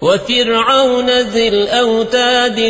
وفرعون ذي الأوتاد